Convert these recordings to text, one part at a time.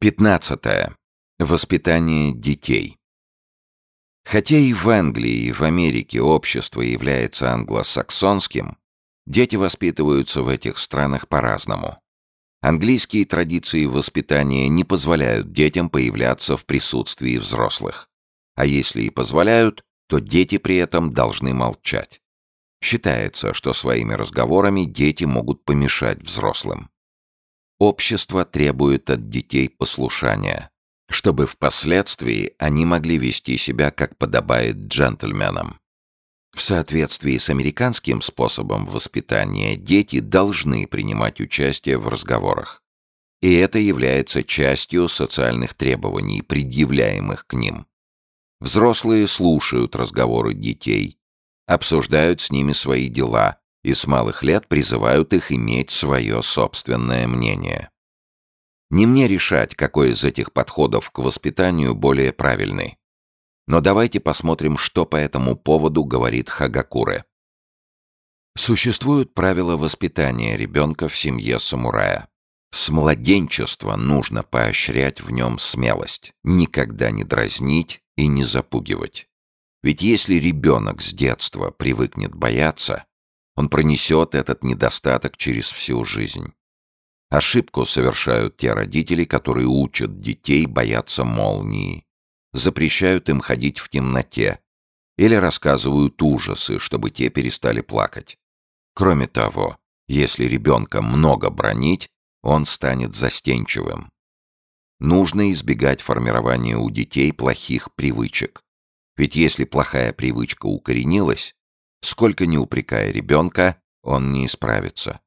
15. Воспитание детей. Хотя и в Англии, и в Америке общество является англосаксонским, дети воспитываются в этих странах по-разному. Английские традиции воспитания не позволяют детям появляться в присутствии взрослых. А если и позволяют, то дети при этом должны молчать. Считается, что своими разговорами дети могут помешать взрослым. Общество требует от детей послушания, чтобы впоследствии они могли вести себя, как подобает джентльменам. В соответствии с американским способом воспитания дети должны принимать участие в разговорах. И это является частью социальных требований, предъявляемых к ним. Взрослые слушают разговоры детей, обсуждают с ними свои дела, и с малых лет призывают их иметь свое собственное мнение. Не мне решать, какой из этих подходов к воспитанию более правильный. Но давайте посмотрим, что по этому поводу говорит Хагакуре. Существуют правила воспитания ребенка в семье самурая. С младенчества нужно поощрять в нем смелость, никогда не дразнить и не запугивать. Ведь если ребенок с детства привыкнет бояться, он пронесет этот недостаток через всю жизнь. Ошибку совершают те родители, которые учат детей бояться молнии, запрещают им ходить в темноте или рассказывают ужасы, чтобы те перестали плакать. Кроме того, если ребенка много бронить, он станет застенчивым. Нужно избегать формирования у детей плохих привычек. Ведь если плохая привычка укоренилась, Сколько ни упрекая ребенка, он не исправится.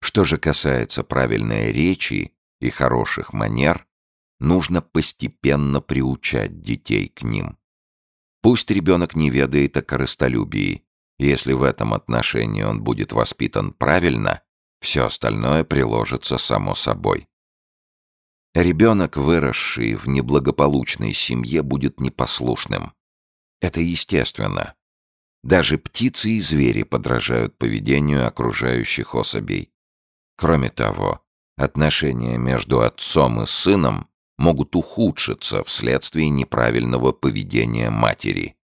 Что же касается правильной речи и хороших манер, нужно постепенно приучать детей к ним. Пусть ребенок не ведает о корыстолюбии. Если в этом отношении он будет воспитан правильно, все остальное приложится само собой. Ребенок, выросший в неблагополучной семье, будет непослушным. Это естественно. Даже птицы и звери подражают поведению окружающих особей. Кроме того, отношения между отцом и сыном могут ухудшиться вследствие неправильного поведения матери.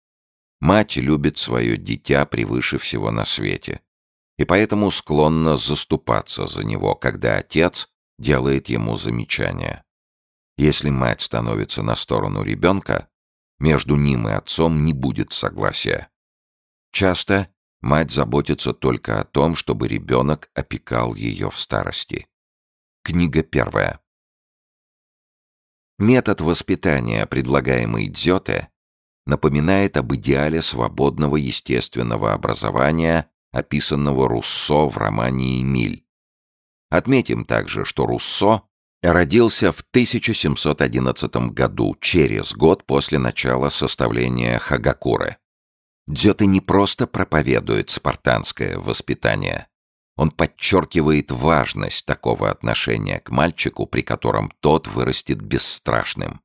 Мать любит свое дитя превыше всего на свете, и поэтому склонна заступаться за него, когда отец делает ему замечания. Если мать становится на сторону ребенка, между ним и отцом не будет согласия. Часто мать заботится только о том, чтобы ребенок опекал ее в старости. Книга первая. Метод воспитания, предлагаемый Дзёте, напоминает об идеале свободного естественного образования, описанного Руссо в романе «Эмиль». Отметим также, что Руссо родился в 1711 году, через год после начала составления Хагакуры. Дзёте не просто проповедует спартанское воспитание. Он подчеркивает важность такого отношения к мальчику, при котором тот вырастет бесстрашным.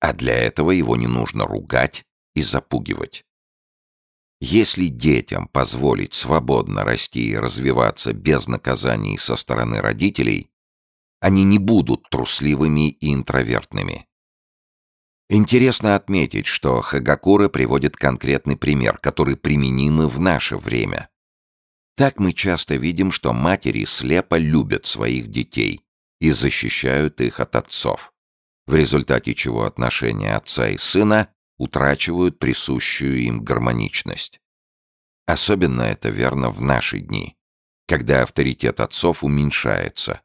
А для этого его не нужно ругать и запугивать. Если детям позволить свободно расти и развиваться без наказаний со стороны родителей, они не будут трусливыми и интровертными. Интересно отметить, что Хагакура приводит конкретный пример, который применим и в наше время. Так мы часто видим, что матери слепо любят своих детей и защищают их от отцов, в результате чего отношения отца и сына утрачивают присущую им гармоничность. Особенно это верно в наши дни, когда авторитет отцов уменьшается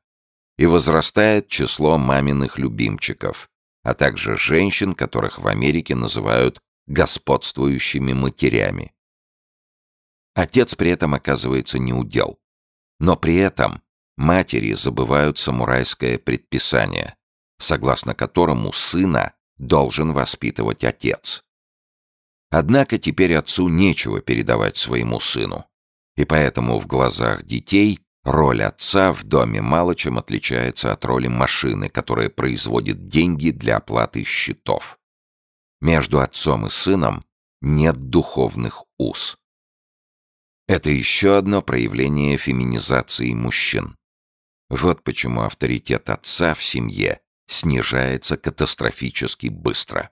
и возрастает число маминых любимчиков – а также женщин, которых в Америке называют господствующими матерями. Отец при этом оказывается неудел. Но при этом матери забывают самурайское предписание, согласно которому сына должен воспитывать отец. Однако теперь отцу нечего передавать своему сыну, и поэтому в глазах детей Роль отца в доме мало чем отличается от роли машины, которая производит деньги для оплаты счетов. Между отцом и сыном нет духовных уз. Это еще одно проявление феминизации мужчин. Вот почему авторитет отца в семье снижается катастрофически быстро.